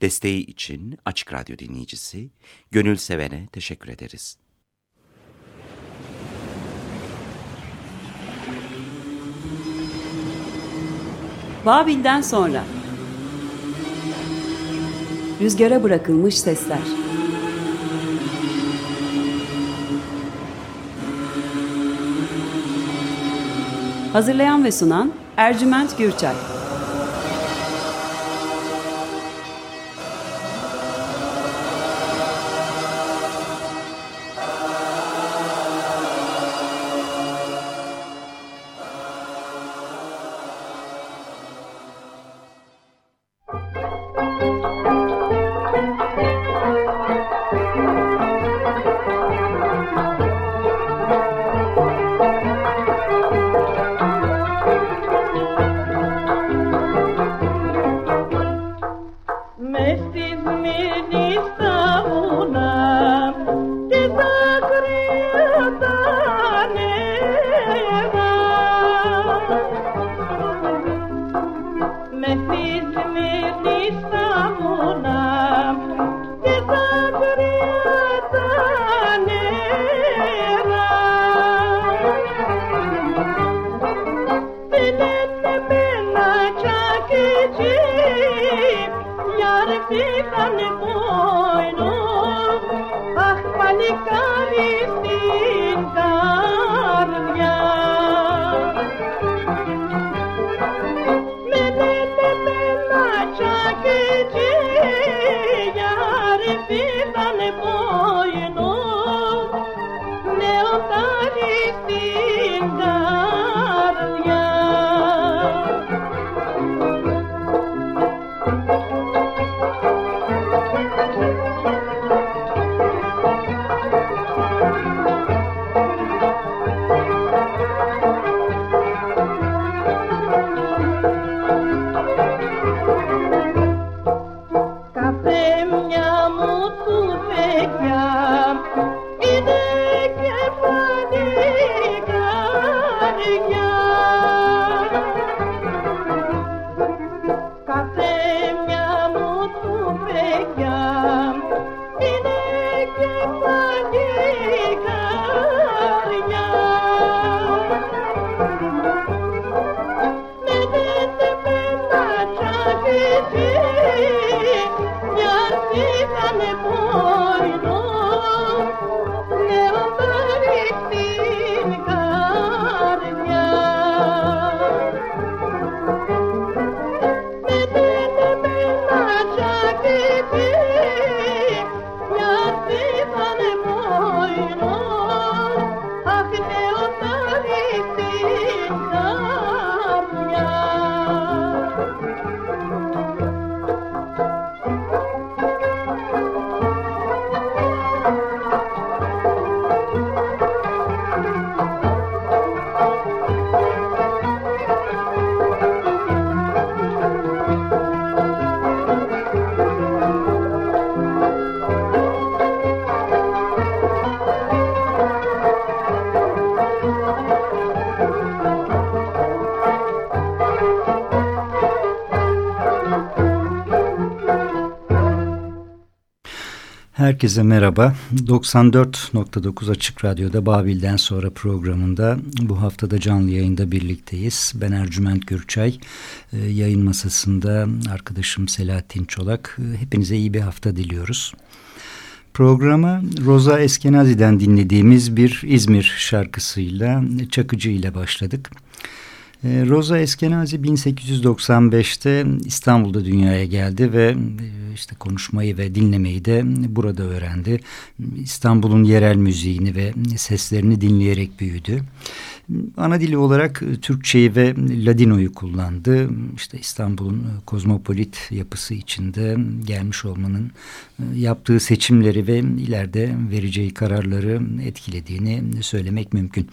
Desteği için Açık Radyo dinleyicisi Gönül Seven'e teşekkür ederiz. Babil'den sonra. Rüzgara bırakılmış sesler. Hazırlayan ve sunan Ercüment Gürçay more, you know. They'll Herkese merhaba. 94.9 Açık Radyo'da Babil'den sonra programında bu haftada canlı yayında birlikteyiz. Ben Ercüment Gürçay. Ee, yayın masasında arkadaşım Selahattin Çolak. Ee, hepinize iyi bir hafta diliyoruz. Programa Roza Eskenazi'den dinlediğimiz bir İzmir şarkısıyla Çakıcı ile başladık. Ee, Rosa Eskenazi 1895'te İstanbul'da dünyaya geldi ve e, işte konuşmayı ve dinlemeyi de burada öğrendi. İstanbul'un yerel müziğini ve seslerini dinleyerek büyüdü. Ana dili olarak Türkçeyi ve Ladino'yu kullandı. İşte İstanbul'un kozmopolit yapısı içinde gelmiş olmanın e, yaptığı seçimleri ve ileride vereceği kararları etkilediğini söylemek mümkün.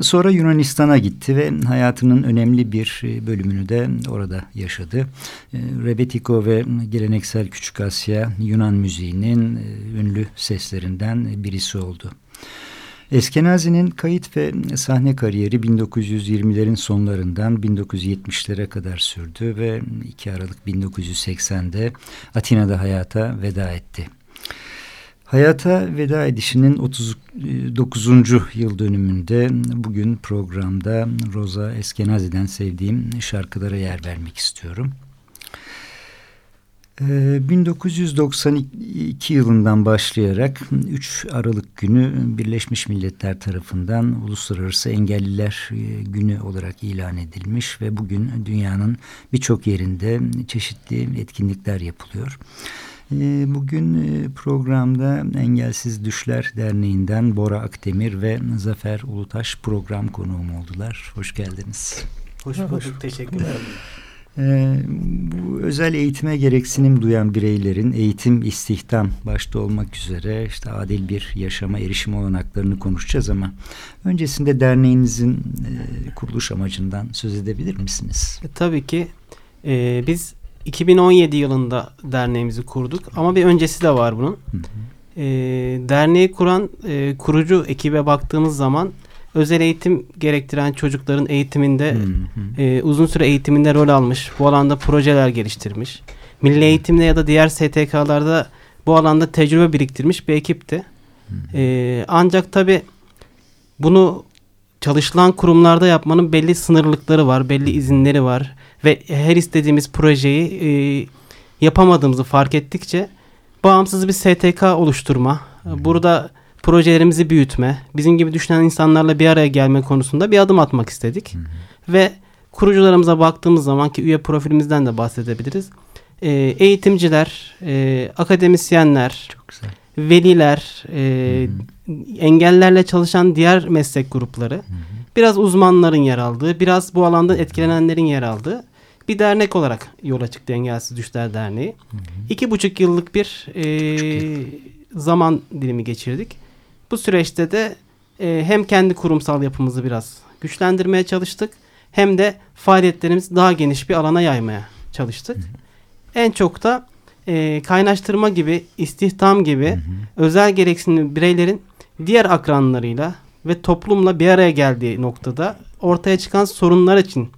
Sonra Yunanistan'a gitti ve hayatının önemli bir e, bölümünü de orada yaşadı. E, Rebetiko ve geleneksel Küçük Asya Yunan müziğinin ünlü seslerinden birisi oldu. Eskenazi'nin kayıt ve sahne kariyeri 1920'lerin sonlarından 1970'lere kadar sürdü ve 2 Aralık 1980'de Atina'da hayata veda etti. Hayata veda edişinin 39. yıl dönümünde bugün programda Rosa Eskenazi'den sevdiğim şarkılara yer vermek istiyorum. 1992 ee, yılından başlayarak 3 Aralık günü Birleşmiş Milletler tarafından Uluslararası Engelliler e, Günü olarak ilan edilmiş ve bugün dünyanın birçok yerinde çeşitli etkinlikler yapılıyor. Ee, bugün e, programda Engelsiz Düşler Derneği'nden Bora Akdemir ve Zafer Ulutaş program konuğum oldular. Hoş geldiniz. Hoş bulduk. Teşekkür ederim. Ee, bu özel eğitime gereksinim duyan bireylerin eğitim, istihdam başta olmak üzere işte adil bir yaşama erişim olanaklarını konuşacağız ama öncesinde derneğinizin e, kuruluş amacından söz edebilir misiniz? E, tabii ki. E, biz 2017 yılında derneğimizi kurduk ama bir öncesi de var bunun. Hı hı. E, derneği kuran e, kurucu ekibe baktığımız zaman özel eğitim gerektiren çocukların eğitiminde hı E, uzun süre eğitiminde rol almış. Bu alanda projeler geliştirmiş. Milli eğitimde ya da diğer STK'larda bu alanda tecrübe biriktirmiş bir ekipti. E, ancak tabi bunu çalışılan kurumlarda yapmanın belli sınırlıkları var, belli izinleri var ve her istediğimiz projeyi e, yapamadığımızı fark ettikçe bağımsız bir STK oluşturma, burada projelerimizi büyütme, bizim gibi düşünen insanlarla bir araya gelme konusunda bir adım atmak istedik. Hı hı. Ve kurucularımıza baktığımız zaman ki üye profilimizden de bahsedebiliriz. E, eğitimciler, e, akademisyenler, Çok güzel. veliler, e, engellerle çalışan diğer meslek grupları, hı hı. biraz uzmanların yer aldığı, biraz bu alanda etkilenenlerin yer aldığı bir dernek olarak yola çıktı Engelsiz Düşler Derneği. Hı hı. İki buçuk yıllık bir e, zaman dilimi geçirdik. Bu süreçte de e, hem kendi kurumsal yapımızı biraz güçlendirmeye çalıştık hem de faaliyetlerimizi daha geniş bir alana yaymaya çalıştık. Hı hı. En çok da e, kaynaştırma gibi, istihdam gibi hı hı. özel gereksinimli bireylerin diğer akranlarıyla ve toplumla bir araya geldiği noktada ortaya çıkan sorunlar için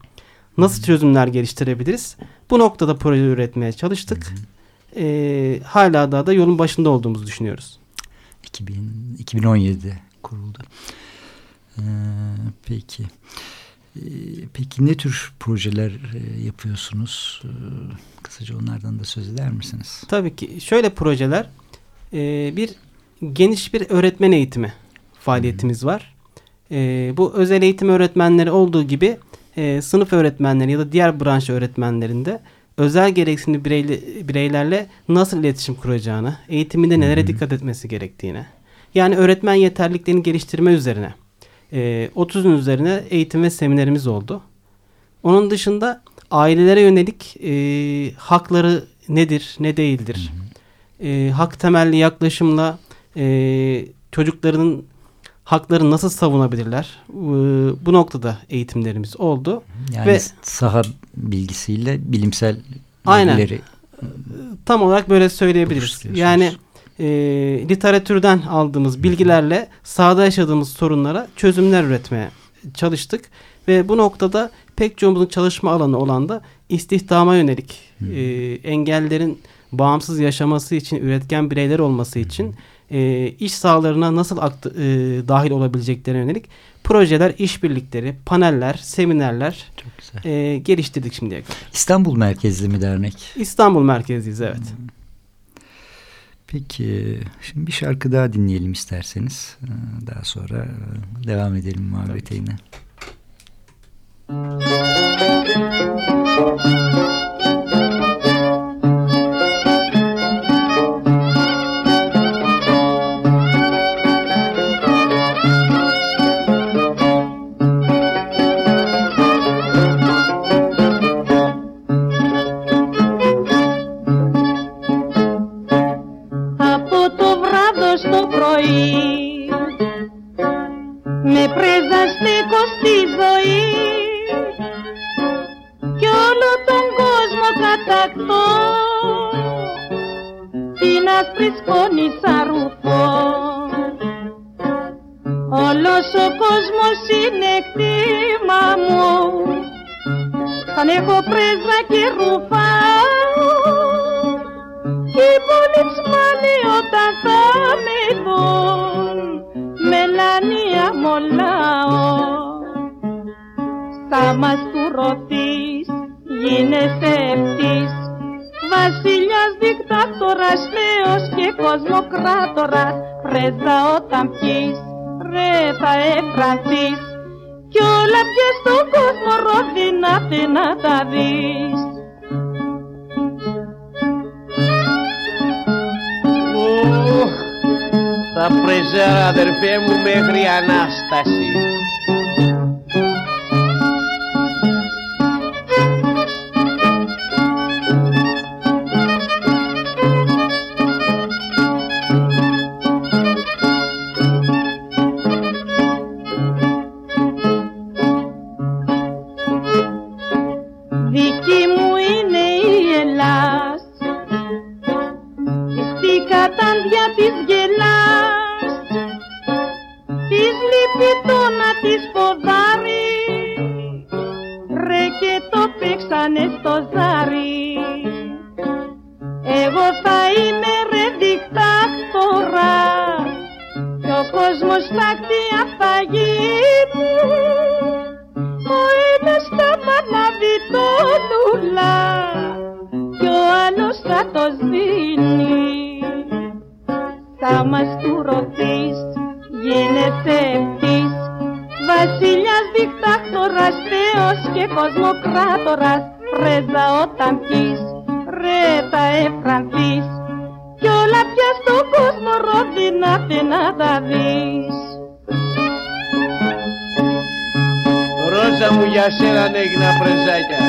nasıl çözümler geliştirebiliriz? Bu noktada proje üretmeye çalıştık. Hı hı. E, hala daha da yolun başında olduğumuzu düşünüyoruz. 2000, 2017'de kuruldu. Ee, peki. Ee, peki ne tür projeler e, yapıyorsunuz? Ee, kısaca onlardan da söz eder misiniz? Tabii ki. Şöyle projeler. E, bir geniş bir öğretmen eğitimi faaliyetimiz hmm. var. E, bu özel eğitim öğretmenleri olduğu gibi e, sınıf öğretmenleri ya da diğer branş öğretmenlerinde özel gereksinimli bireyli, bireylerle nasıl iletişim kuracağını, eğitiminde nelere dikkat etmesi gerektiğini. Yani öğretmen yeterliliklerini geliştirme üzerine. E, 30'un üzerine eğitim ve seminerimiz oldu. Onun dışında ailelere yönelik e, hakları nedir, ne değildir? E, hak temelli yaklaşımla e, çocukların hakları nasıl savunabilirler? E, bu noktada eğitimlerimiz oldu. Yani Ve, saha bilgisiyle bilimsel aynen, bilgileri tam olarak böyle söyleyebiliriz. Yani e, literatürden aldığımız bilgilerle sahada yaşadığımız sorunlara çözümler üretmeye çalıştık. Ve bu noktada pek çoğumuzun çalışma alanı olan da istihdama yönelik e, engellerin bağımsız yaşaması için, üretken bireyler olması için e, iş sahalarına nasıl aktı, e, dahil olabileceklerine yönelik projeler, işbirlikleri, paneller, seminerler e, geliştirdik şimdiye kadar. İstanbul merkezli mi dernek? İstanbul merkezliyiz evet. Hmm. Peki şimdi bir şarkı daha dinleyelim isterseniz. Ee, daha sonra e, devam edelim muhabbete yine. της φωνής αρουφό. Όλος ο κόσμος είναι κτήμα μου, σαν έχω πρέζα και ρουφά. Κι οι πολυτσμάνοι όταν θα με δουν, μελανία μολάω. Στα μας του ρωτής, γίνεσαι ευτής, Βασιλιάς, δικτάτορας, θεός και κοσμοκράτορας. Πρέσβα όταν πιείς, ρε θα εφρανθείς Κι όλα πια στον κόσμο ρόδινα να τα δεις. Θα πρεζέρα αδερφέ μου μέχρι Ανάσταση. Θα μας κουρωθείς, γίνεσαι ευτής Βασιλιάς, δικτάκτορας, θεός και κοσμοκράτορας Πρέζα όταν πιείς, ρε θα εφρανθείς Κι όλα πια στον κόσμο ρόδινα να τα δεις. Ρόζα μου για σένα έγινα πρεζάκια.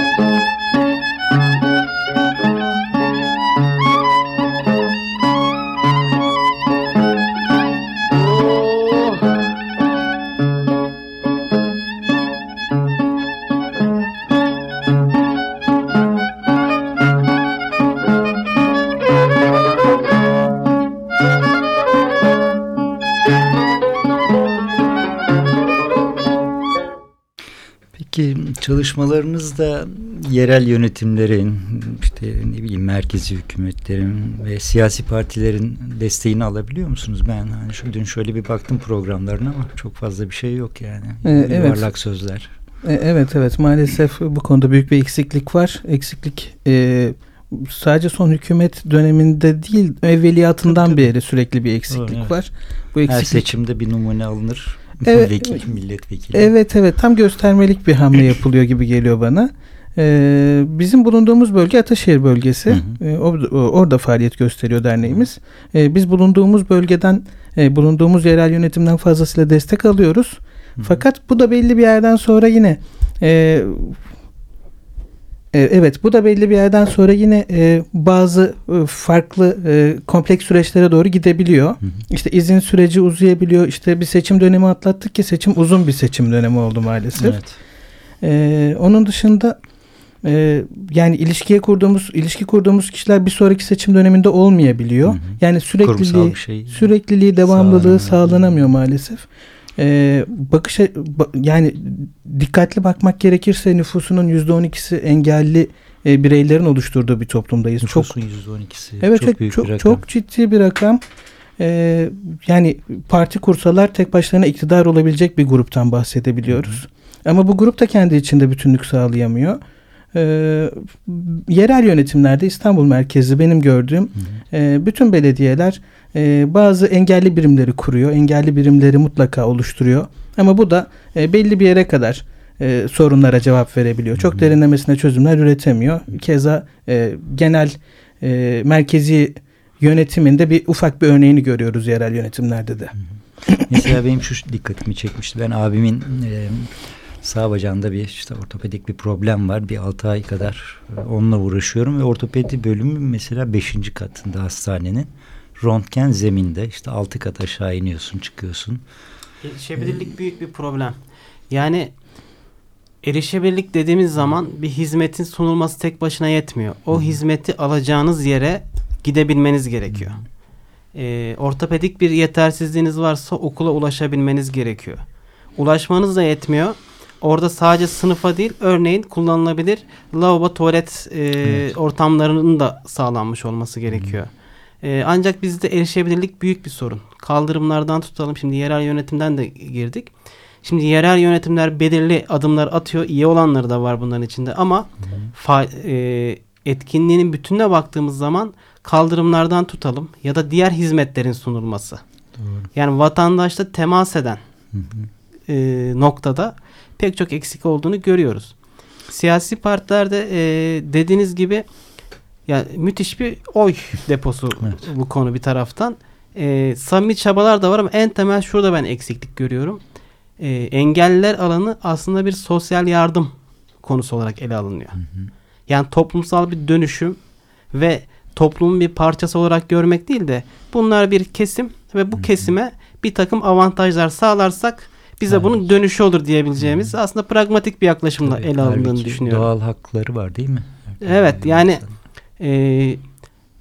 Çalışmalarınızda yerel yönetimlerin, işte ne bileyim merkezi hükümetlerin ve siyasi partilerin desteğini alabiliyor musunuz? Ben hani şu dün şöyle bir baktım programlarına ama çok fazla bir şey yok yani. Ee, evet. Yuvarlak sözler. E, Evet evet maalesef bu konuda büyük bir eksiklik var. Eksiklik e, sadece son hükümet döneminde değil evveliyatından Tabii, tabii. beri sürekli bir eksiklik Doğru, evet. var. Bu Her eksiklik seçimde bir numune alınır. Evet, Vekil, evet. milletvekili. Evet evet tam göstermelik bir hamle yapılıyor gibi geliyor bana. Ee, bizim bulunduğumuz bölge Ataşehir bölgesi. Hı hı. Ee, or- orada faaliyet gösteriyor derneğimiz. Ee, biz bulunduğumuz bölgeden, e, bulunduğumuz yerel yönetimden fazlasıyla destek alıyoruz. Hı hı. Fakat bu da belli bir yerden sonra yine e, evet bu da belli bir yerden sonra yine e, bazı e, farklı e, kompleks süreçlere doğru gidebiliyor. Hı hı. İşte izin süreci uzayabiliyor. İşte bir seçim dönemi atlattık ki seçim uzun bir seçim dönemi oldu maalesef. Evet. Ee, onun dışında e, yani ilişkiye kurduğumuz ilişki kurduğumuz kişiler bir sonraki seçim döneminde olmayabiliyor. Hı hı. Yani sürekliliği şey. sürekliliği devamlılığı Sağlanamıyor. sağlanamıyor maalesef. Ee, bakış ba- yani dikkatli bakmak gerekirse nüfusunun %12'si engelli e, bireylerin oluşturduğu bir toplumdayız. Çok Nüfusun %12'si. Evet çok çok büyük çok, bir rakam. çok ciddi bir rakam. Ee, yani parti kursalar tek başlarına iktidar olabilecek bir gruptan bahsedebiliyoruz. Ama bu grup da kendi içinde bütünlük sağlayamıyor. Ee, yerel yönetimlerde İstanbul merkezli benim gördüğüm Hı hı. e, bütün belediyeler e, bazı engelli birimleri kuruyor. Engelli birimleri mutlaka oluşturuyor. Ama bu da e, belli bir yere kadar e, sorunlara cevap verebiliyor. Çok derinlemesine çözümler üretemiyor. Keza e, genel e, merkezi yönetiminde bir ufak bir örneğini görüyoruz yerel yönetimlerde de. Mesela benim şu dikkatimi çekmişti. Ben abimin e, sağ bacağında bir işte ortopedik bir problem var. Bir 6 ay kadar e, onunla uğraşıyorum ve ortopedi bölümü mesela 5. katında hastanenin. Röntgen zeminde işte 6 kat aşağı iniyorsun çıkıyorsun. Erişebilirlik büyük bir problem. Yani erişebilirlik dediğimiz zaman bir hizmetin sunulması tek başına yetmiyor. O hizmeti alacağınız yere gidebilmeniz gerekiyor. Ee, ortopedik bir yetersizliğiniz varsa okula ulaşabilmeniz gerekiyor. Ulaşmanız da yetmiyor. Orada sadece sınıfa değil örneğin kullanılabilir lavabo tuvalet e, evet. ortamlarının da sağlanmış olması gerekiyor. E, ancak bizde erişebilirlik büyük bir sorun. Kaldırımlardan tutalım şimdi yerel yönetimden de girdik. Şimdi yerel yönetimler belirli adımlar atıyor. İyi olanları da var bunların içinde ama fa, e, etkinliğinin bütününe baktığımız zaman kaldırımlardan tutalım ya da diğer hizmetlerin sunulması. Doğru. Yani vatandaşla temas eden hı hı. E, noktada pek çok eksik olduğunu görüyoruz. Siyasi partilerde e, dediğiniz gibi yani müthiş bir oy deposu evet. bu konu bir taraftan. E, samimi çabalar da var ama en temel şurada ben eksiklik görüyorum. E, engelliler alanı aslında bir sosyal yardım konusu olarak ele alınıyor. Hı hı. Yani toplumsal bir dönüşüm ve toplumun bir parçası olarak görmek değil de bunlar bir kesim ve bu hı hı. kesime bir takım avantajlar sağlarsak bize evet. bunun dönüşü olur diyebileceğimiz hmm. aslında pragmatik bir yaklaşımla Tabii, ele alındığını düşünüyorum. Doğal hakları var değil mi? Evet yani e,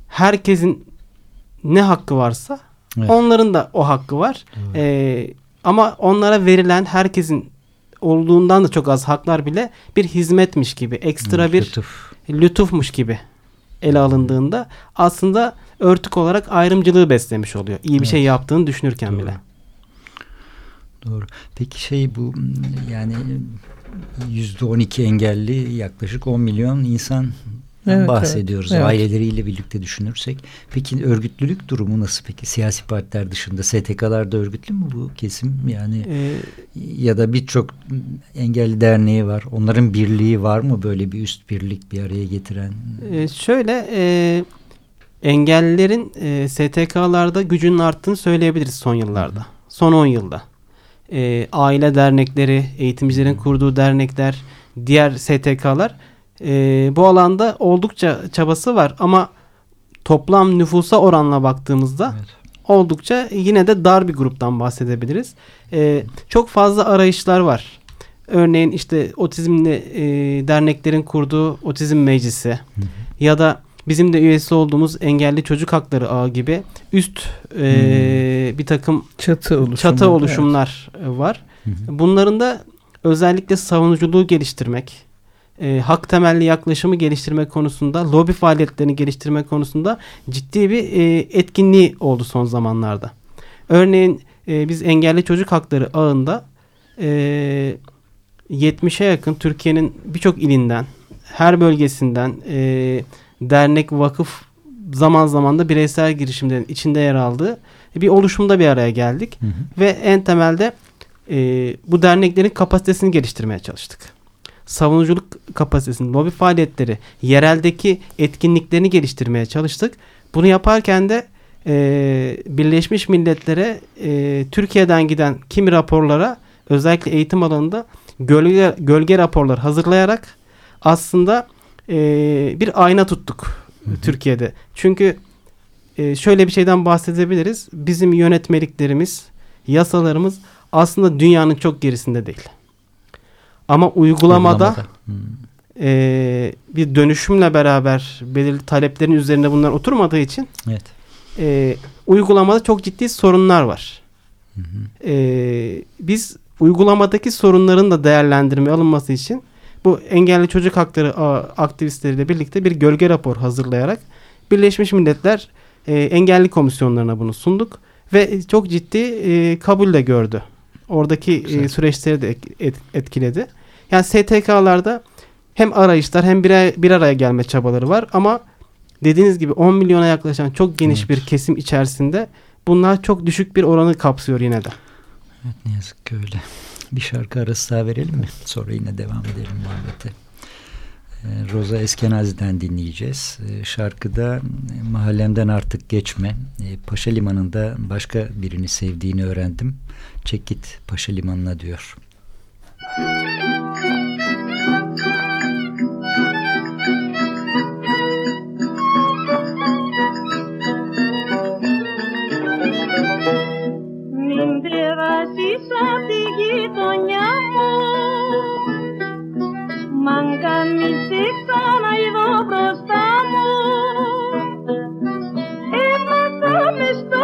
herkesin ne hakkı varsa evet. onların da o hakkı var. E, ama onlara verilen herkesin olduğundan da çok az haklar bile bir hizmetmiş gibi ekstra hmm, bir lütuf. lütufmuş gibi ele alındığında aslında örtük olarak ayrımcılığı beslemiş oluyor. İyi bir evet. şey yaptığını düşünürken Doğru. bile. Doğru. Peki şey bu yani yüzde on iki engelli yaklaşık 10 milyon insan evet, bahsediyoruz. Evet. Aileleriyle birlikte düşünürsek. Peki örgütlülük durumu nasıl peki? Siyasi partiler dışında STK'larda örgütlü mü bu kesim? Yani ee, ya da birçok engelli derneği var. Onların birliği var mı böyle bir üst birlik bir araya getiren? E, şöyle e, engellilerin e, STK'larda gücünün arttığını söyleyebiliriz son yıllarda. Son 10 yılda e, aile dernekleri, eğitimcilerin kurduğu dernekler, diğer STK'lar e, bu alanda oldukça çabası var ama toplam nüfusa oranla baktığımızda evet. oldukça yine de dar bir gruptan bahsedebiliriz. E, çok fazla arayışlar var. Örneğin işte otizmli e, derneklerin kurduğu otizm meclisi hı hı. ya da bizim de üyesi olduğumuz engelli çocuk hakları ağı gibi üst e, hmm. bir takım çatı, oluşumlar, çatı oluşumlar evet. var. Hı Bunların da özellikle savunuculuğu geliştirmek, e, hak temelli yaklaşımı geliştirmek konusunda, lobi faaliyetlerini geliştirmek konusunda ciddi bir e, etkinliği oldu son zamanlarda. Örneğin e, biz engelli çocuk hakları ağında e, 70'e yakın Türkiye'nin birçok ilinden, her bölgesinden e, dernek, vakıf zaman zaman da bireysel girişimlerin içinde yer aldığı bir oluşumda bir araya geldik. Hı hı. Ve en temelde e, bu derneklerin kapasitesini geliştirmeye çalıştık. Savunuculuk kapasitesini, lobi faaliyetleri, yereldeki etkinliklerini geliştirmeye çalıştık. Bunu yaparken de e, Birleşmiş Milletler'e e, Türkiye'den giden kimi raporlara özellikle eğitim alanında gölge, gölge raporlar hazırlayarak aslında e, bir ayna tuttuk Hı-hı. Türkiye'de. Çünkü e, şöyle bir şeyden bahsedebiliriz. Bizim yönetmeliklerimiz, yasalarımız aslında dünyanın çok gerisinde değil. Ama uygulamada, uygulamada. E, bir dönüşümle beraber belirli taleplerin üzerinde bunlar oturmadığı için evet. e, uygulamada çok ciddi sorunlar var. Hı hı. E, biz uygulamadaki sorunların da değerlendirme alınması için bu engelli çocuk hakları aktivistleriyle birlikte bir gölge rapor hazırlayarak Birleşmiş Milletler e, engelli komisyonlarına bunu sunduk ve çok ciddi e, kabul de gördü. Oradaki e, süreçleri de et, etkiledi. Yani STK'larda hem arayışlar hem bir, bir araya gelme çabaları var ama dediğiniz gibi 10 milyona yaklaşan çok geniş evet. bir kesim içerisinde bunlar çok düşük bir oranı kapsıyor yine de. Evet ne yazık ki öyle. Bir şarkı arası daha verelim mi? Sonra yine devam edelim muhabbete. Ee, Roza Eskenazi'den dinleyeceğiz. Ee, şarkıda e, mahallemden artık geçme. Ee, Paşa Limanı'nda başka birini sevdiğini öğrendim. Çek git Paşa Limanı'na diyor. Müzik απ' τη γειτονιά μου. Μ' αν καμίσει ξανά εδώ μπροστά μου. Έπαθα μες στο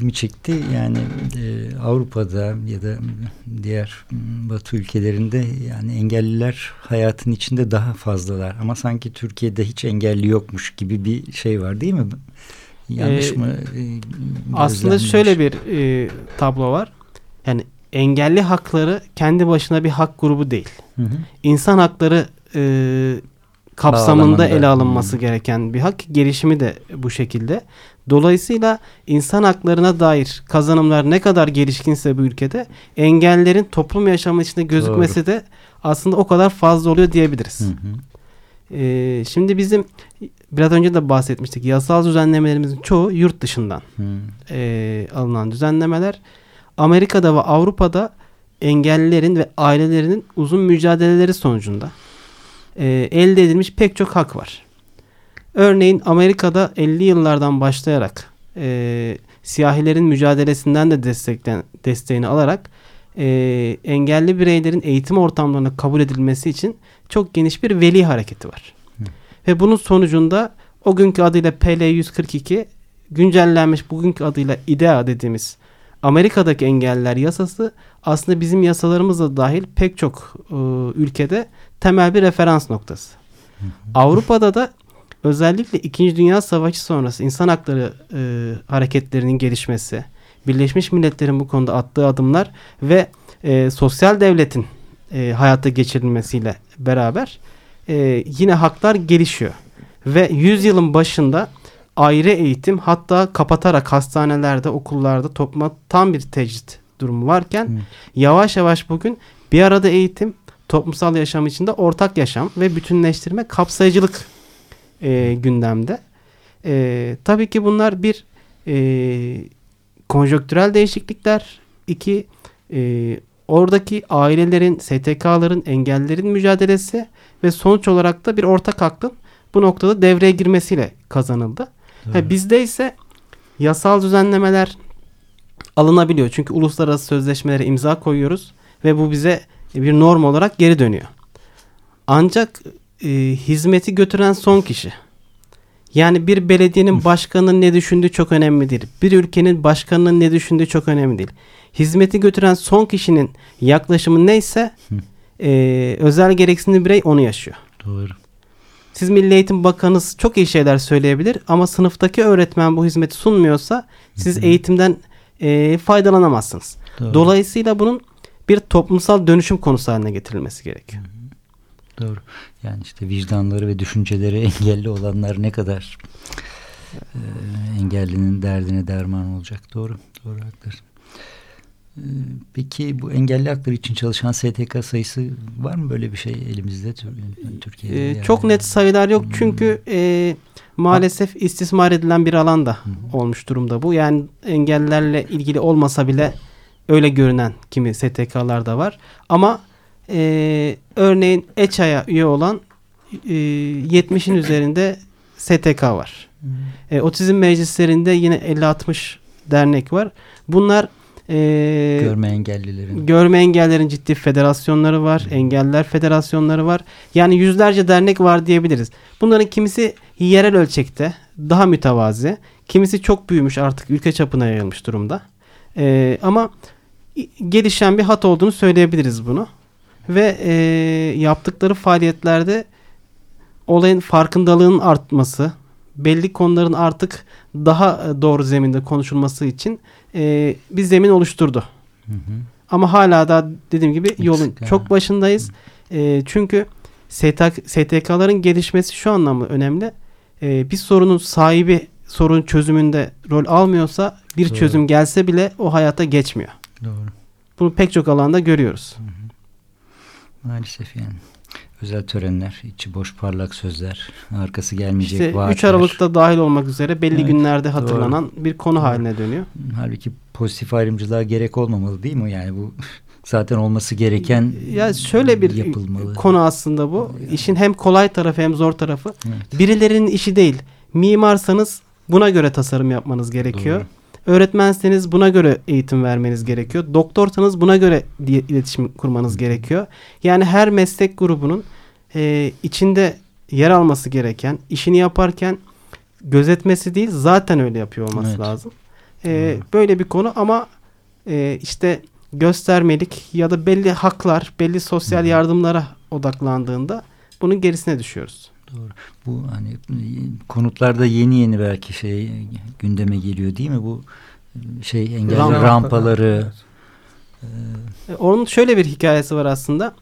dikkatimi çekti yani e, Avrupa'da ya da diğer Batı ülkelerinde yani engelliler hayatın içinde daha fazlalar ama sanki Türkiye'de hiç engelli yokmuş gibi bir şey var değil mi? Yanlış Ee, mı? e, Aslında şöyle bir e, tablo var. Yani engelli hakları kendi başına bir hak grubu değil. Hı hı. İnsan hakları e, kapsamında ele alınması Hmm. gereken bir hak. Gelişimi de bu şekilde. Dolayısıyla insan haklarına dair kazanımlar ne kadar gelişkinse bu ülkede engellerin toplum yaşamı içinde gözükmesi de aslında o kadar fazla oluyor diyebiliriz. Hı hı. Ee, şimdi bizim biraz önce de bahsetmiştik. Yasal düzenlemelerimizin çoğu yurt dışından Hı. e, alınan düzenlemeler. Amerika'da ve Avrupa'da engellilerin ve ailelerinin uzun mücadeleleri sonucunda e, elde edilmiş pek çok hak var. Örneğin Amerika'da 50 yıllardan başlayarak e, siyahilerin mücadelesinden de desteklen, desteğini alarak e, engelli bireylerin eğitim ortamlarına kabul edilmesi için çok geniş bir veli hareketi var. Ve bunun sonucunda o günkü adıyla PL 142 güncellenmiş bugünkü adıyla IDEA dediğimiz Amerika'daki engelliler yasası aslında bizim yasalarımızla dahil pek çok e, ülkede temel bir referans noktası. Avrupa'da da özellikle 2. Dünya Savaşı sonrası insan hakları e, hareketlerinin gelişmesi, Birleşmiş Milletler'in bu konuda attığı adımlar ve e, sosyal devletin e, hayata geçirilmesiyle beraber e, yine haklar gelişiyor. Ve 100 yılın başında ayrı eğitim hatta kapatarak hastanelerde, okullarda topluma tam bir tecrit durumu varken yavaş yavaş bugün bir arada eğitim, toplumsal yaşam içinde ortak yaşam ve bütünleştirme, kapsayıcılık e, gündemde. E, tabii ki bunlar bir e, konjonktürel değişiklikler, iki e, oradaki ailelerin, STK'ların, engellerin mücadelesi ve sonuç olarak da bir ortak hakkın bu noktada devreye girmesiyle kazanıldı. Ha, bizde ise yasal düzenlemeler alınabiliyor. Çünkü uluslararası sözleşmelere imza koyuyoruz ve bu bize bir norm olarak geri dönüyor. Ancak e, hizmeti götüren son kişi Yani bir belediyenin başkanının ne düşündüğü çok önemli değil. Bir ülkenin başkanının ne düşündüğü çok önemli değil. Hizmeti götüren son kişinin yaklaşımı neyse e, özel gereksinimli birey onu yaşıyor. Doğru. Siz Milli Eğitim Bakanınız çok iyi şeyler söyleyebilir ama sınıftaki öğretmen bu hizmeti sunmuyorsa siz eğitimden e, faydalanamazsınız. Doğru. Dolayısıyla bunun bir toplumsal dönüşüm konusu haline getirilmesi gerekiyor. Doğru. Yani işte vicdanları ve düşünceleri engelli olanlar ne kadar e, engellinin derdine derman olacak. Doğru. Doğru haklısın. E, Peki bu engelli hakları için çalışan STK sayısı var mı böyle bir şey elimizde Tür- Türkiye'de? Ee, yani? Çok net sayılar yok çünkü e, maalesef istismar edilen bir alanda olmuş durumda bu. Yani engellilerle ilgili olmasa bile öyle görünen kimi STK'lar da var. Ama e, örneğin EÇA'ya üye olan e, 70'in üzerinde STK var. E, otizm meclislerinde yine 50-60 dernek var. Bunlar e, Görme engellilerin. Görme engellerin ciddi federasyonları var. Engeller federasyonları var. Yani yüzlerce dernek var diyebiliriz. Bunların kimisi yerel ölçekte daha mütevazi. Kimisi çok büyümüş artık ülke çapına yayılmış durumda. Ee, ama gelişen bir hat olduğunu söyleyebiliriz bunu. Ve e, yaptıkları faaliyetlerde olayın farkındalığının artması, belli konuların artık daha e, doğru zeminde konuşulması için e, bir zemin oluşturdu. Hı hı. Ama hala da dediğim gibi yolun Eksik, çok başındayız. E, çünkü STK, STK'ların gelişmesi şu anlamda önemli. E, bir sorunun sahibi sorun çözümünde rol almıyorsa bir Doğru. çözüm gelse bile o hayata geçmiyor. Doğru. Bunu pek çok alanda görüyoruz. Maalesef yani. Özel törenler, içi boş parlak sözler, arkası gelmeyecek İşte vaatler. 3 Aralık'ta dahil olmak üzere belli Evet, günlerde hatırlanan bir konu Doğru. haline dönüyor. Halbuki pozitif ayrımcılığa gerek olmamalı değil mi? Yani bu zaten olması gereken Ya şöyle bir yapılmalı. konu aslında bu. İşin hem kolay tarafı hem zor tarafı. Evet. Birilerinin işi değil. Mimarsanız buna göre tasarım yapmanız gerekiyor. Doğru. Öğretmenseniz buna göre eğitim vermeniz gerekiyor. Doktorsanız buna göre diye iletişim kurmanız gerekiyor. Yani her meslek grubunun e, içinde yer alması gereken, işini yaparken gözetmesi değil zaten öyle yapıyor olması Evet. lazım. E, böyle bir konu ama e, işte göstermelik ya da belli haklar, belli sosyal yardımlara odaklandığında bunun gerisine düşüyoruz. Doğru. Bu hani konutlarda yeni yeni belki şey gündeme geliyor değil mi? Bu şey engelli Rampa. rampaları. E, Onun şöyle bir hikayesi var aslında.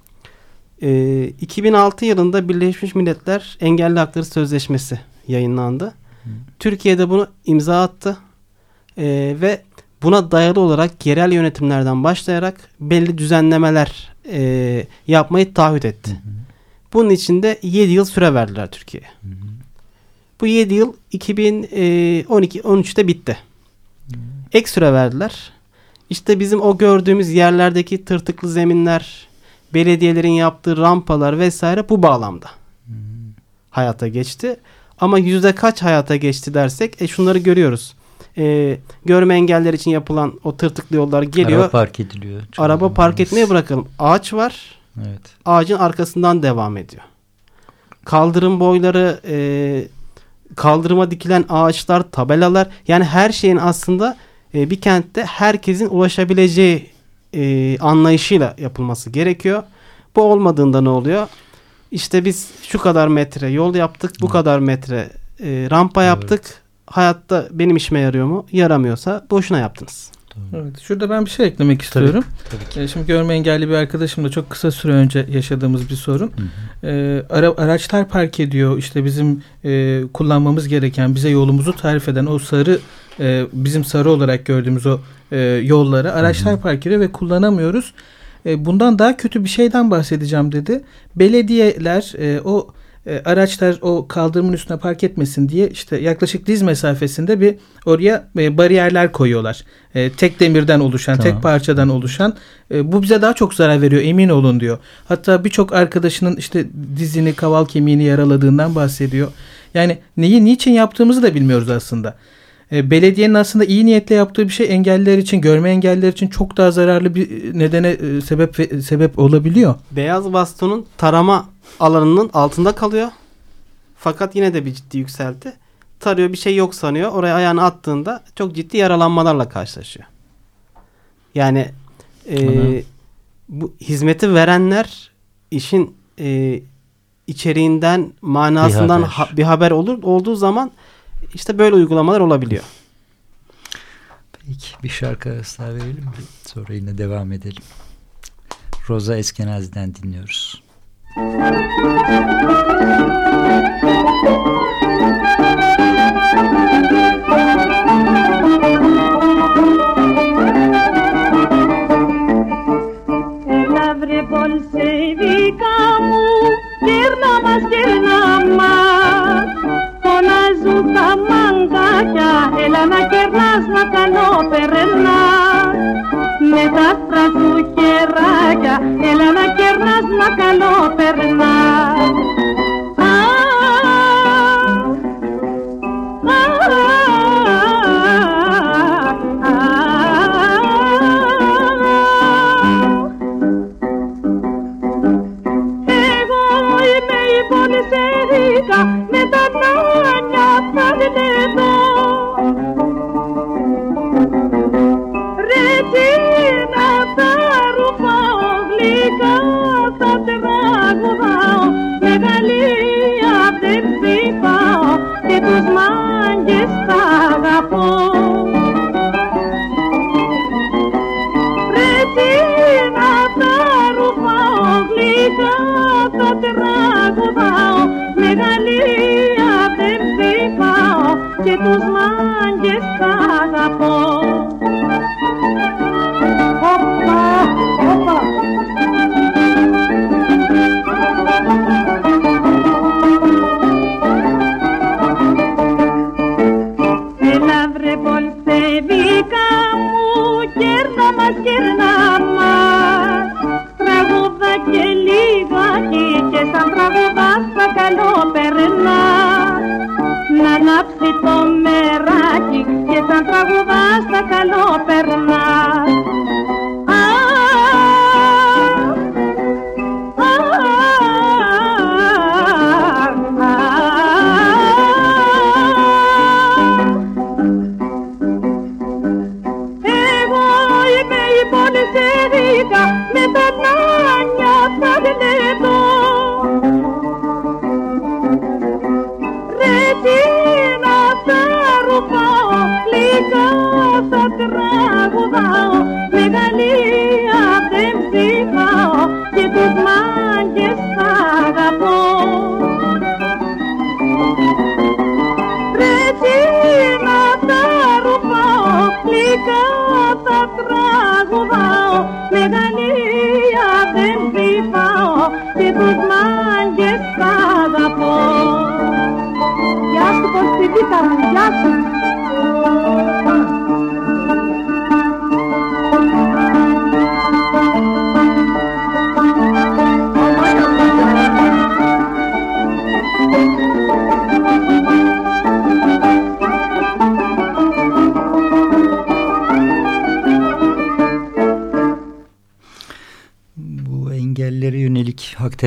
E, 2006 yılında Birleşmiş Milletler Engelli Hakları Sözleşmesi yayınlandı. Türkiye'de bunu imza attı E, ve buna dayalı olarak yerel yönetimlerden başlayarak belli düzenlemeler e, yapmayı taahhüt etti. Bunun için de 7 yıl süre verdiler Türkiye'ye. Bu 7 yıl 2012-13'te bitti. Ek süre verdiler. İşte bizim o gördüğümüz yerlerdeki tırtıklı zeminler, belediyelerin yaptığı rampalar vesaire bu bağlamda hayata geçti. Ama yüzde kaç hayata geçti dersek e şunları görüyoruz. E, görme engeller için yapılan o tırtıklı yollar geliyor. Araba park ediliyor. Araba park etmeye bırakalım. Ağaç var. Evet. Ağacın arkasından devam ediyor. Kaldırım boyları, e, kaldırıma dikilen ağaçlar, tabelalar yani her şeyin aslında e, bir kentte herkesin ulaşabileceği e, anlayışıyla yapılması gerekiyor. Bu olmadığında ne oluyor? İşte biz şu kadar metre yol yaptık, bu kadar metre e, rampa yaptık. Hayatta benim işime yarıyor mu? Yaramıyorsa boşuna yaptınız. Evet, şurada ben bir şey eklemek istiyorum. tabii ki. Ee, Şimdi görme engelli bir arkadaşımla çok kısa süre önce yaşadığımız bir sorun. Ee, ara, araçlar park ediyor. İşte bizim e, kullanmamız gereken, bize yolumuzu tarif eden o sarı, e, bizim sarı olarak gördüğümüz o e, yolları araçlar park ediyor ve kullanamıyoruz. E, bundan daha kötü bir şeyden bahsedeceğim dedi. Belediyeler e, o e, araçlar o kaldırımın üstüne park etmesin diye işte yaklaşık diz mesafesinde bir oraya e, bariyerler koyuyorlar. E, tek demirden oluşan, Tamam. tek parçadan oluşan. E, bu bize daha çok zarar veriyor emin olun diyor. Hatta birçok arkadaşının işte dizini, kaval kemiğini yaraladığından bahsediyor. Yani neyi niçin yaptığımızı da bilmiyoruz aslında. E, belediyenin aslında iyi niyetle yaptığı bir şey engelliler için, görme engelliler için çok daha zararlı bir nedene e, sebep sebep olabiliyor. Beyaz bastonun tarama alanının altında kalıyor. Fakat yine de bir ciddi yükselti. tarıyor bir şey yok sanıyor. Oraya ayağını attığında çok ciddi yaralanmalarla karşılaşıyor. Yani e, bu hizmeti verenler işin e, içeriğinden manasından Bir haber. haber, bir haber olur olduğu zaman işte böyle uygulamalar olabiliyor. Peki bir şarkı arası daha verelim mi? Sonra yine devam edelim. Roza Eskenazi'den dinliyoruz. Έλα να κερνάς να καλό περνάς. Με τα φράσου χεράκια, έλα να κερνάς, να καλό περνάς Good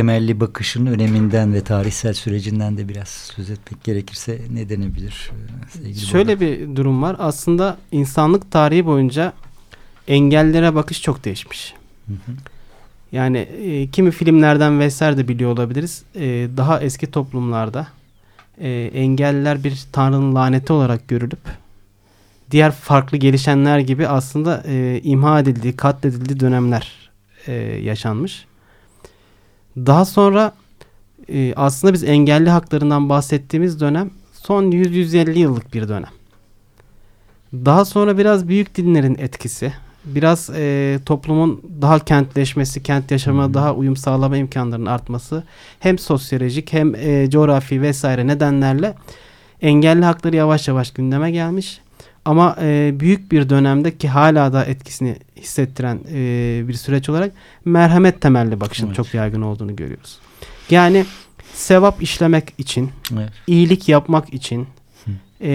temelli bakışın öneminden ve tarihsel sürecinden de biraz söz etmek gerekirse ne denebilir? Sevgili Şöyle Bora? bir durum var. Aslında insanlık tarihi boyunca engellere bakış çok değişmiş. Hı hı. Yani e, kimi filmlerden vesaire de biliyor olabiliriz. E, daha eski toplumlarda e, engelliler bir tanrının laneti olarak görülüp diğer farklı gelişenler gibi aslında e, imha edildiği, katledildiği dönemler e, yaşanmış. Daha sonra e, aslında biz engelli haklarından bahsettiğimiz dönem son 100-150 yıllık bir dönem. Daha sonra biraz büyük dinlerin etkisi, biraz e, toplumun daha kentleşmesi, kent yaşamına Hı. daha uyum sağlama imkanlarının artması hem sosyolojik hem e, coğrafi vesaire nedenlerle engelli hakları yavaş yavaş gündeme gelmiş. Ama e, büyük bir dönemde ki hala da etkisini hissettiren e, bir süreç olarak merhamet temelli bakışın Evet. çok yaygın olduğunu görüyoruz. Yani sevap işlemek için, Evet. iyilik yapmak için e,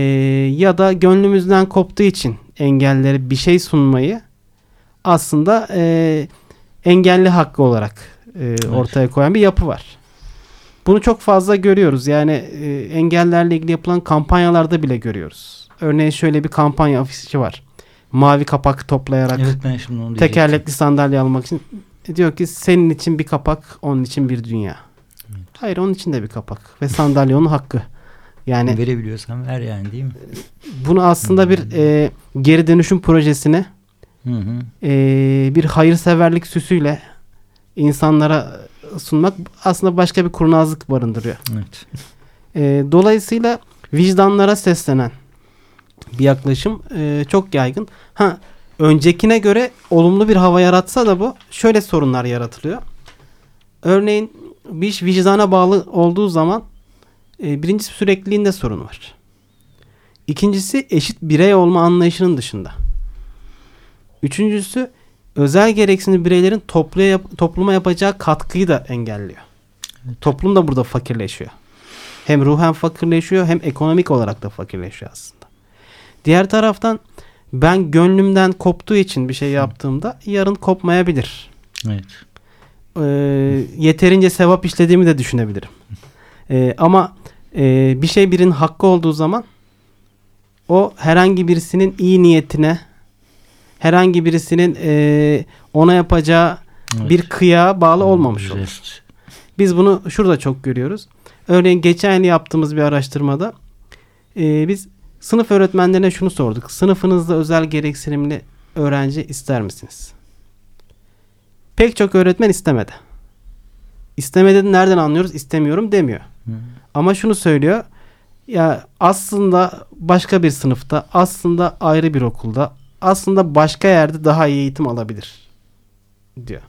ya da gönlümüzden koptuğu için engellere bir şey sunmayı aslında e, engelli hakkı olarak e, ortaya koyan bir yapı var. Bunu çok fazla görüyoruz. Yani e, engellerle ilgili yapılan kampanyalarda bile görüyoruz. Örneğin şöyle bir kampanya afişi var. Mavi kapak toplayarak Evet ben şimdi onu tekerlekli sandalye almak için diyor ki senin için bir kapak, onun için bir dünya. Hayır onun için de bir kapak ve sandalye onun hakkı. Yani Verebiliyorsan ver yani değil mi? bunu aslında bir e, geri dönüşüm projesine Hı hı. e, bir hayırseverlik süsüyle insanlara sunmak aslında başka bir kurnazlık barındırıyor. Evet. E, dolayısıyla vicdanlara seslenen bir yaklaşım e, çok yaygın. Ha öncekine göre olumlu bir hava yaratsa da bu şöyle sorunlar yaratılıyor. Örneğin bir iş vicdana bağlı olduğu zaman e, birincisi sürekliliğinde sorun var. İkincisi eşit birey olma anlayışının dışında. Üçüncüsü özel gereksinimli bireylerin topluya yap- topluma yapacağı katkıyı da engelliyor. Toplum da burada fakirleşiyor. Hem ruhen fakirleşiyor hem ekonomik olarak da fakirleşiyor aslında. Diğer taraftan ben gönlümden koptuğu için bir şey yaptığımda yarın kopmayabilir. Evet. Ee, yeterince sevap işlediğimi de düşünebilirim. Ee, ama e, bir şey birinin hakkı olduğu zaman o herhangi birisinin iyi niyetine herhangi birisinin e, ona yapacağı Evet. bir kıya bağlı olmamış olur. Jest. Biz bunu şurada çok görüyoruz. Örneğin geçen yıl yaptığımız bir araştırmada e, biz sınıf öğretmenlerine şunu sorduk. Sınıfınızda özel gereksinimli öğrenci ister misiniz? Pek çok öğretmen istemedi. İstemedi nereden anlıyoruz? İstemiyorum demiyor. Hı. Ama şunu söylüyor. Ya aslında başka bir sınıfta, aslında ayrı bir okulda, aslında başka yerde daha iyi eğitim alabilir diyor.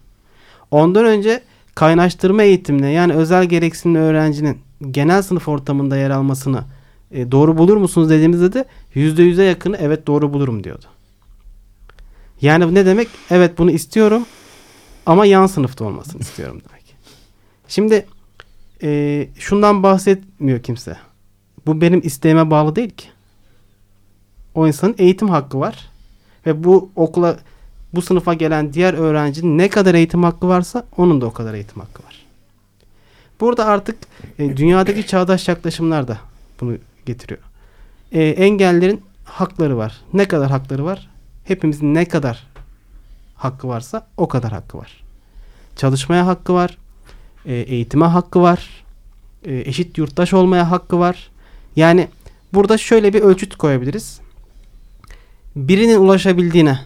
Ondan önce kaynaştırma eğitimine yani özel gereksinimli öğrencinin genel sınıf ortamında yer almasını e, doğru bulur musunuz dediğimizde de %100'e yakını evet doğru bulurum diyordu. Yani ne demek? Evet bunu istiyorum ama yan sınıfta olmasını istiyorum demek. Şimdi e, şundan bahsetmiyor kimse. Bu benim isteğime bağlı değil ki. O insanın eğitim hakkı var. Ve bu okula bu sınıfa gelen diğer öğrencinin ne kadar eğitim hakkı varsa onun da o kadar eğitim hakkı var. Burada artık e, dünyadaki çağdaş yaklaşımlar da bunu getiriyor. E, engellerin hakları var. Ne kadar hakları var? Hepimizin ne kadar hakkı varsa o kadar hakkı var. Çalışmaya hakkı var. E, eğitime hakkı var. E, eşit yurttaş olmaya hakkı var. Yani burada şöyle bir ölçüt koyabiliriz. Birinin ulaşabildiğine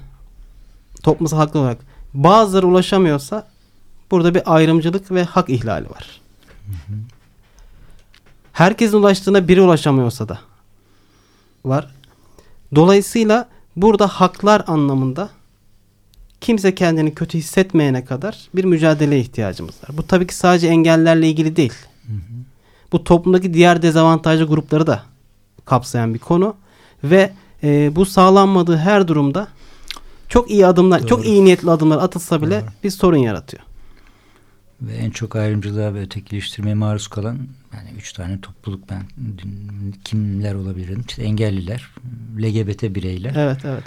toplumsal haklı olarak bazıları ulaşamıyorsa burada bir ayrımcılık ve hak ihlali var. Herkesin ulaştığına biri ulaşamıyorsa da var. Dolayısıyla burada haklar anlamında kimse kendini kötü hissetmeyene kadar bir mücadeleye ihtiyacımız var. Bu tabii ki sadece engellerle ilgili değil. Bu toplumdaki diğer dezavantajlı grupları da kapsayan bir konu ve e, bu sağlanmadığı her durumda çok iyi adımlar, çok iyi niyetli adımlar atılsa bile bir sorun yaratıyor. Ve en çok ayrımcılığa ve ötekileştirmeye maruz kalan yani üç tane topluluk ben kimler olabilir? İşte engelliler, LGBT bireyler Evet, evet.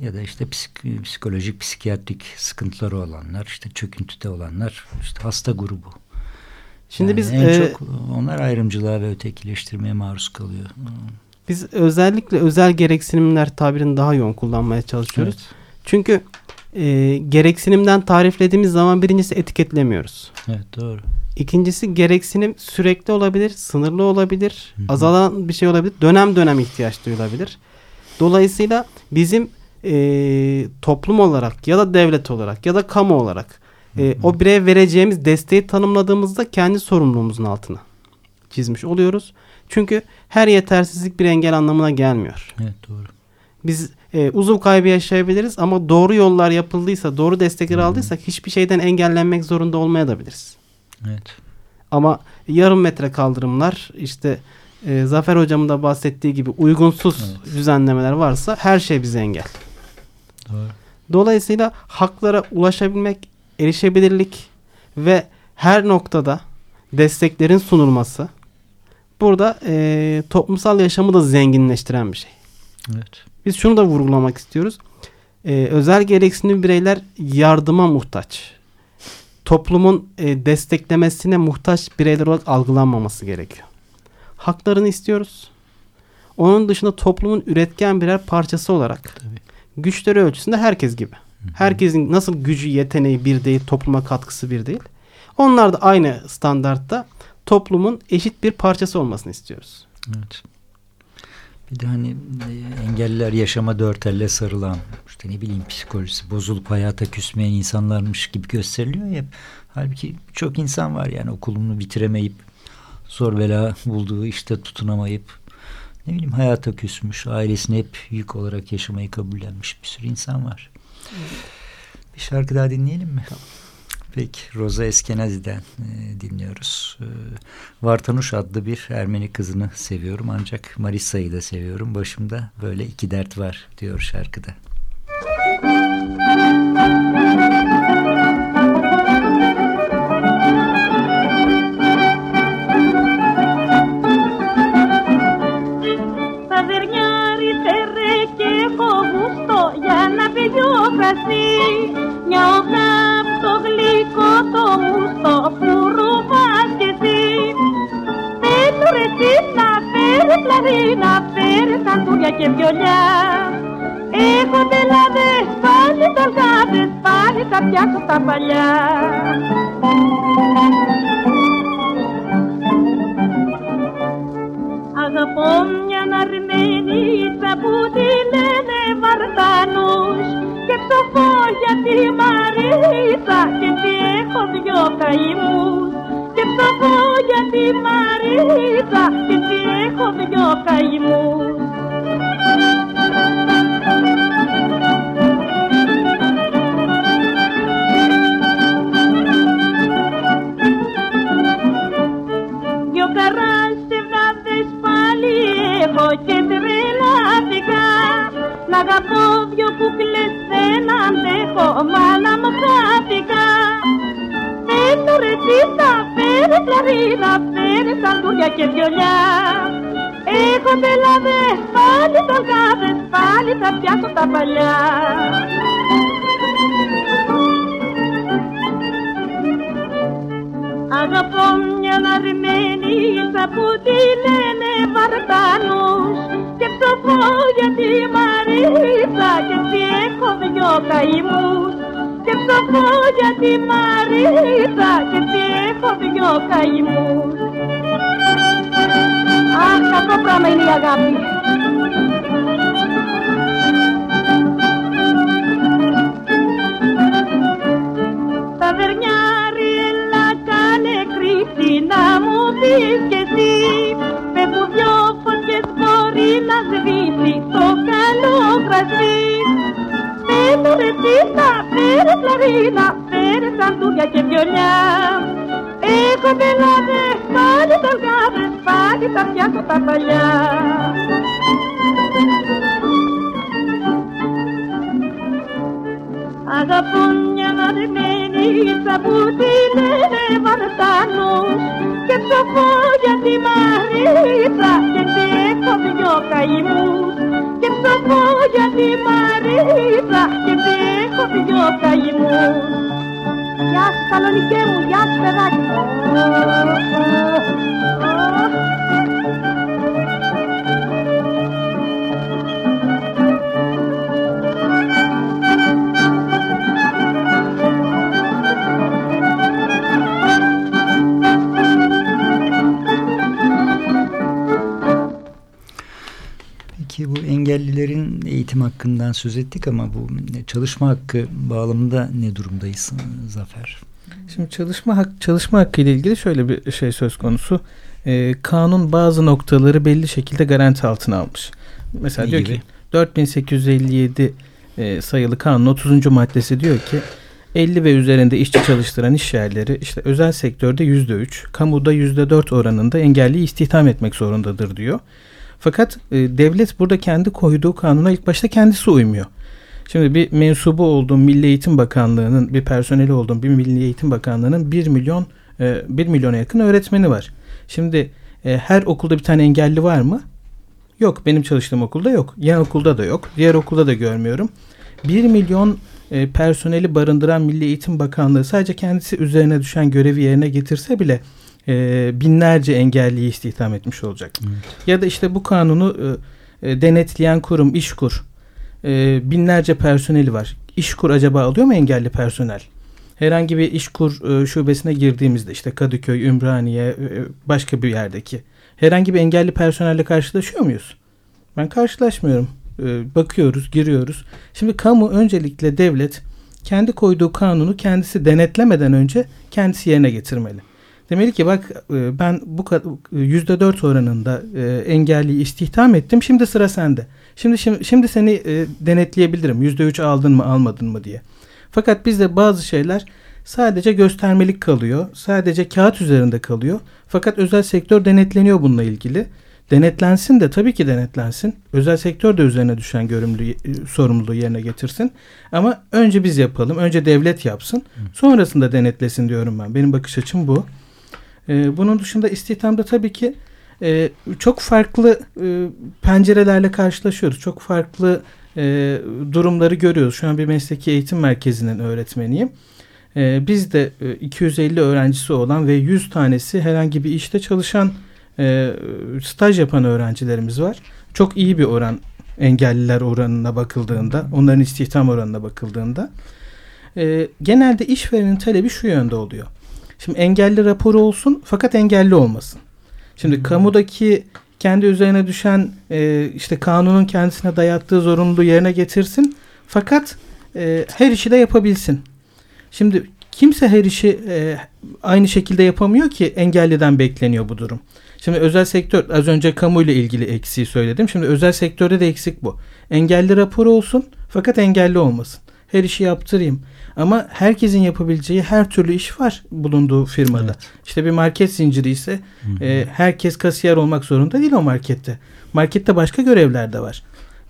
ya da işte psik- psikolojik, psikiyatrik sıkıntıları olanlar, işte çöküntüde olanlar, işte hasta grubu. Şimdi Yani biz en e, çok onlar ayrımcılığa ve ötekileştirmeye maruz kalıyor. biz özellikle özel gereksinimler tabirini daha yoğun kullanmaya çalışıyoruz. Evet. Çünkü e, gereksinimden tariflediğimiz zaman birincisi etiketlemiyoruz. Evet doğru. İkincisi gereksinim sürekli olabilir, sınırlı olabilir, Hı hı. azalan bir şey olabilir, dönem dönem ihtiyaç duyulabilir. Dolayısıyla bizim e, toplum olarak ya da devlet olarak ya da kamu olarak e, o bireye vereceğimiz desteği tanımladığımızda kendi sorumluluğumuzun altına çizmiş oluyoruz. Çünkü her yetersizlik bir engel anlamına gelmiyor. Evet doğru. Biz e, uzuv kaybı yaşayabiliriz ama doğru yollar yapıldıysa, doğru destekleri aldıysak hiçbir şeyden engellenmek zorunda olmayabiliriz. Evet. Ama yarım metre kaldırımlar işte e, Zafer hocamın da bahsettiği gibi uygunsuz düzenlemeler varsa her şey bize engel. Doğru. Dolayısıyla haklara ulaşabilmek, erişebilirlik ve her noktada desteklerin sunulması burada e, toplumsal yaşamı da zenginleştiren bir şey. Evet. Biz şunu da vurgulamak istiyoruz. Ee, özel gereksinimli bireyler yardıma muhtaç. toplumun e, desteklemesine muhtaç bireyler olarak algılanmaması gerekiyor. Haklarını istiyoruz. Onun dışında toplumun üretken birer parçası olarak güçleri ölçüsünde herkes gibi. Herkesin nasıl gücü, yeteneği bir değil, topluma katkısı bir değil. Onlar da aynı standartta toplumun eşit bir parçası olmasını istiyoruz. Evet. Bir de hani e, engelliler yaşama dört elle sarılan işte ne bileyim psikolojisi bozulup hayata küsmeyen insanlarmış gibi gösteriliyor ya. Halbuki çok insan var yani okulunu bitiremeyip zor bela bulduğu işte tutunamayıp ne bileyim hayata küsmüş ailesine hep yük olarak yaşamayı kabullenmiş bir sürü insan var. Bir şarkı daha dinleyelim mi? Peki Roza Eskenazi'den e, dinliyoruz. E, Vartanuş adlı bir Ermeni kızını seviyorum ancak Marisa'yı da seviyorum. Başımda böyle iki dert var diyor şarkıda. Müzik κρασί Μια οχά απ' το γλυκό το μουστό που ρουβάς κι εσύ Θέλω ρε εσύ να φέρεις λαρίνα, φέρεις σαντούρια και βιολιά. Έχω τελάδες, πάλι ταλγάδες, πάλι θα φτιάξω τα παλιά. Αγαπώ μια αρμενίτσα που τη λένε Βαρδάνους και ψοφώ για τη Μαρίτσα και τι έχω δυο καημούς. Και ψοφώ για τη Μαρίτσα και τι έχω δυο καημούς αγαπώ δυο κουκλές δεν αντέχω μάνα μου χάθηκα. Θέλω ρε τσίτα, φέρε κλαρίνα, φέρε σαντούρια και βιολιά. Έχω τελάδες, πάλι ταλκάδες, πάλι θα πιάσω τα παλιά. Αγαπώ μια αρμενίτσα που τη λένε Βαρδάνους. Και ψοφώ για τη Μαρίτσα και τι έχω δυο καημούς και ψοφώ για τη Μαρίτσα και τι έχω δυο καημούς Αχ, κακό πράγμα είναι η αγάπη. Θέλω ρε τσίτα, φέρε κλαρίνα, φέρε σαντούρια και βιολιά Έχω πελάτες, πάλι τολκάδες, πάλι θα φτιάξω τα παλιά. Αγαπώ μια αρμενίτσα που τη λένε Βαρδάνους και ψοφώ για τη Μαρίτσα και τι έχω δυο καημούς και ψοφώ για τη Μαρίτσα και τι έχω δυο καημούς Γεια σου Σαλονικέ μου, γεια σου παιδάκι μου engellilerin eğitim hakkından söz ettik ama bu çalışma hakkı bağlamında ne durumdayız Zafer? Şimdi çalışma hak, çalışma hakkı ile ilgili şöyle bir şey söz konusu. Ee, kanun bazı noktaları belli şekilde garanti altına almış. Mesela Ne diyor gibi? ki 4857 e, sayılı kanun 30. maddesi diyor ki 50 ve üzerinde işçi çalıştıran iş yerleri işte özel sektörde %3, kamuda %4 oranında engelliyi istihdam etmek zorundadır diyor. Fakat e, devlet burada kendi koyduğu kanuna ilk başta kendisi uymuyor. Şimdi bir mensubu olduğum Milli Eğitim Bakanlığı'nın bir personeli olduğum bir Milli Eğitim Bakanlığı'nın 1 milyon e, 1 milyona yakın öğretmeni var. Şimdi e, her okulda bir tane engelli var mı? Yok benim çalıştığım okulda yok. Yan okulda da yok. Diğer okulda da görmüyorum. 1 milyon e, personeli barındıran Milli Eğitim Bakanlığı sadece kendisi üzerine düşen görevi yerine getirse bile e, binlerce engelliyi istihdam etmiş olacak. Ya da işte bu kanunu e, e, denetleyen kurum İşkur e, binlerce personeli var. İşkur acaba alıyor mu engelli personel? Herhangi bir İşkur e, şubesine girdiğimizde işte Kadıköy, Ümraniye, e, başka bir yerdeki herhangi bir engelli personelle karşılaşıyor muyuz? Ben karşılaşmıyorum. E, bakıyoruz, giriyoruz. Şimdi kamu öncelikle devlet kendi koyduğu kanunu kendisi denetlemeden önce kendisi yerine getirmeli. Demeli ki bak e, ben bu yüzde dört oranında e, engelliyi istihdam ettim. Şimdi sıra sende. Şimdi şimdi, şimdi seni e, denetleyebilirim. Yüzde üç aldın mı almadın mı diye. Fakat bizde bazı şeyler sadece göstermelik kalıyor. Sadece kağıt üzerinde kalıyor. Fakat özel sektör denetleniyor bununla ilgili. Denetlensin de tabii ki denetlensin. Özel sektör de üzerine düşen görümlü, sorumluluğu yerine getirsin. Ama önce biz yapalım. Önce devlet yapsın. Sonrasında denetlesin diyorum ben. Benim bakış açım bu. Ee, bunun dışında istihdamda tabii ki e, çok farklı e, pencerelerle karşılaşıyoruz. Çok farklı e, durumları görüyoruz. Şu an bir mesleki eğitim merkezinin öğretmeniyim. E, biz de e, 250 öğrencisi olan ve 100 tanesi herhangi bir işte çalışan e, staj yapan öğrencilerimiz var. Çok iyi bir oran engelliler oranına bakıldığında, onların istihdam oranına bakıldığında. E, genelde işverenin talebi şu yönde oluyor. Şimdi engelli raporu olsun fakat engelli olmasın. Şimdi hmm. kamudaki kendi üzerine düşen e, işte kanunun kendisine dayattığı zorunluluğu yerine getirsin. Fakat e, her işi de yapabilsin. Şimdi kimse her işi e, aynı şekilde yapamıyor ki engelliden bekleniyor bu durum. Şimdi özel sektör az önce kamu ile ilgili eksiği söyledim. Şimdi özel sektörde de eksik bu. Engelli raporu olsun fakat engelli olmasın. Her işi yaptırayım. Ama herkesin yapabileceği her türlü iş var bulunduğu firmada. Evet. İşte bir market zinciri ise e, herkes kasiyer olmak zorunda değil o markette. Markette başka görevler de var.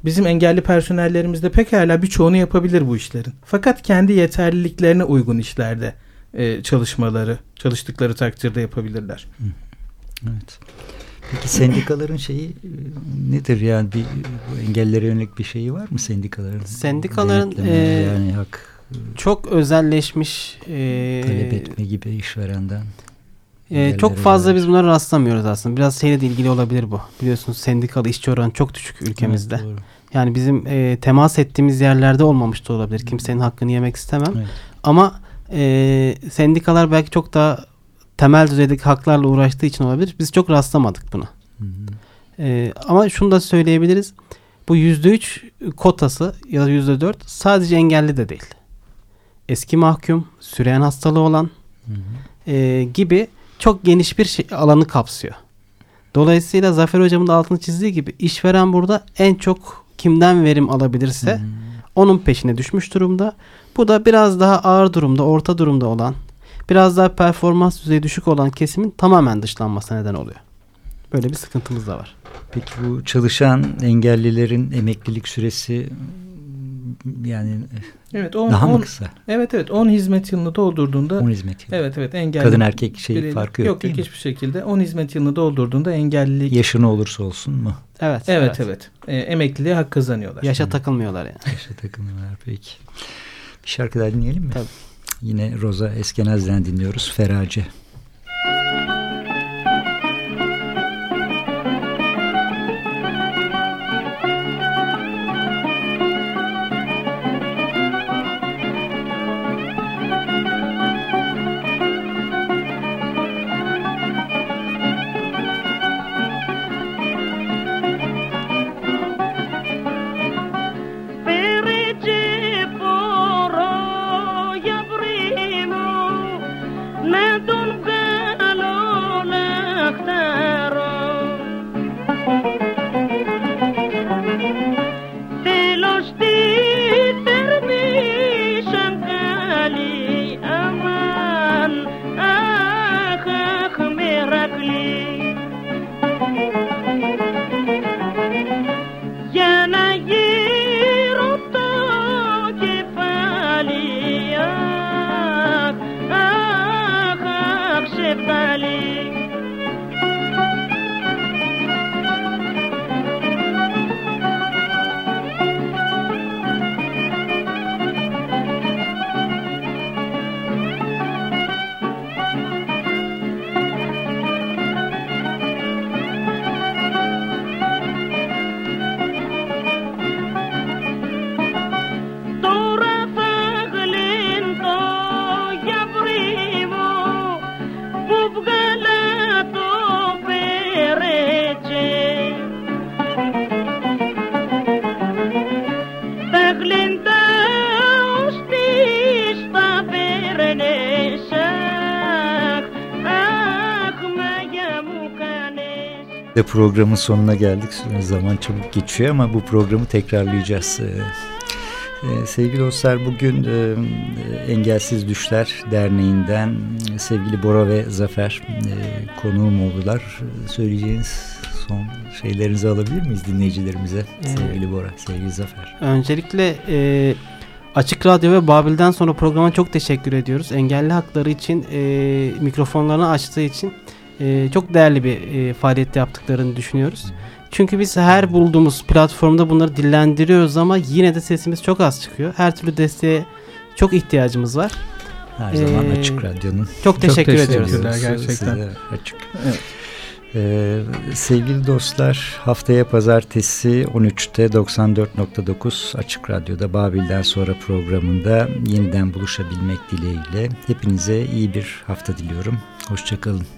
Bizim engelli personellerimizde pekala birçoğunu yapabilir bu işlerin. Fakat kendi yeterliliklerine uygun işlerde e, çalışmaları, çalıştıkları takdirde yapabilirler. Evet. Peki sendikaların şeyi e, nedir yani bir engellere yönelik bir şeyi var mı sendikaların? Sendikaların e, yani hak çok özelleşmiş e, talep etme gibi işverenden. E, çok fazla biz bunlara rastlamıyoruz aslında. Biraz şeyle de ilgili olabilir bu. Biliyorsunuz sendikalı işçi oranı çok düşük ülkemizde. Evet, yani bizim e, temas ettiğimiz yerlerde olmamış da olabilir. Kimsenin hakkını yemek istemem. Evet. Ama e, sendikalar belki çok daha temel düzeydeki haklarla uğraştığı için olabilir. Biz çok rastlamadık buna. Hı hı. E, ama şunu da söyleyebiliriz. Bu yüzde üç kotası ya da yüzde dört sadece engelli de değil eski mahkum, süreyen hastalığı olan hı hı. E, gibi çok geniş bir şey, alanı kapsıyor. Dolayısıyla Zafer Hocam'ın da altını çizdiği gibi işveren burada en çok kimden verim alabilirse hı onun peşine düşmüş durumda. Bu da biraz daha ağır durumda, orta durumda olan, biraz daha performans düzeyi düşük olan kesimin tamamen dışlanmasına neden oluyor. Böyle bir sıkıntımız da var. Peki bu çalışan engellilerin emeklilik süresi yani Evet, on, daha on, mı kısa? Evet evet 10 hizmet yılını doldurduğunda 10 hizmet yılı. Evet evet engelli. Kadın erkek şey bireyli, farkı yok, yok değil yok, hiçbir şekilde 10 hizmet yılını doldurduğunda engellilik yaşı ne olursa olsun mu? Evet. Evet evet. evet. E, emekliliğe hak kazanıyorlar. Yaşa Hı. takılmıyorlar yani. Yaşa takılmıyorlar peki. Bir şarkı daha dinleyelim mi? Tabii. Yine Roza Eskenaz'dan dinliyoruz. Ferace. Programın sonuna geldik. Zaman çabuk geçiyor ama bu programı tekrarlayacağız. Ee, e, sevgili dostlar bugün e, Engelsiz Düşler Derneği'nden e, sevgili Bora ve Zafer e, konuğum oldular. Söyleyeceğiniz son şeylerinizi alabilir miyiz dinleyicilerimize? Ee, sevgili Bora, sevgili Zafer. Öncelikle e, Açık Radyo ve Babil'den sonra programa çok teşekkür ediyoruz. Engelli hakları için e, mikrofonlarını açtığı için e, çok değerli bir e, faaliyet yaptıklarını düşünüyoruz. Çünkü biz her bulduğumuz platformda bunları dillendiriyoruz ama yine de sesimiz çok az çıkıyor. Her türlü desteğe çok ihtiyacımız var. Her zaman ee, Açık Radyo'nun. Çok teşekkür çok ediyoruz. Gerçekten. Size açık. Evet. Ee, sevgili dostlar haftaya pazartesi 13'te 94.9 Açık Radyo'da Babil'den sonra programında yeniden buluşabilmek dileğiyle hepinize iyi bir hafta diliyorum. Hoşçakalın.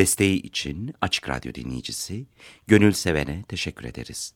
Desteği için Açık Radyo dinleyicisi Gönül Seven'e teşekkür ederiz.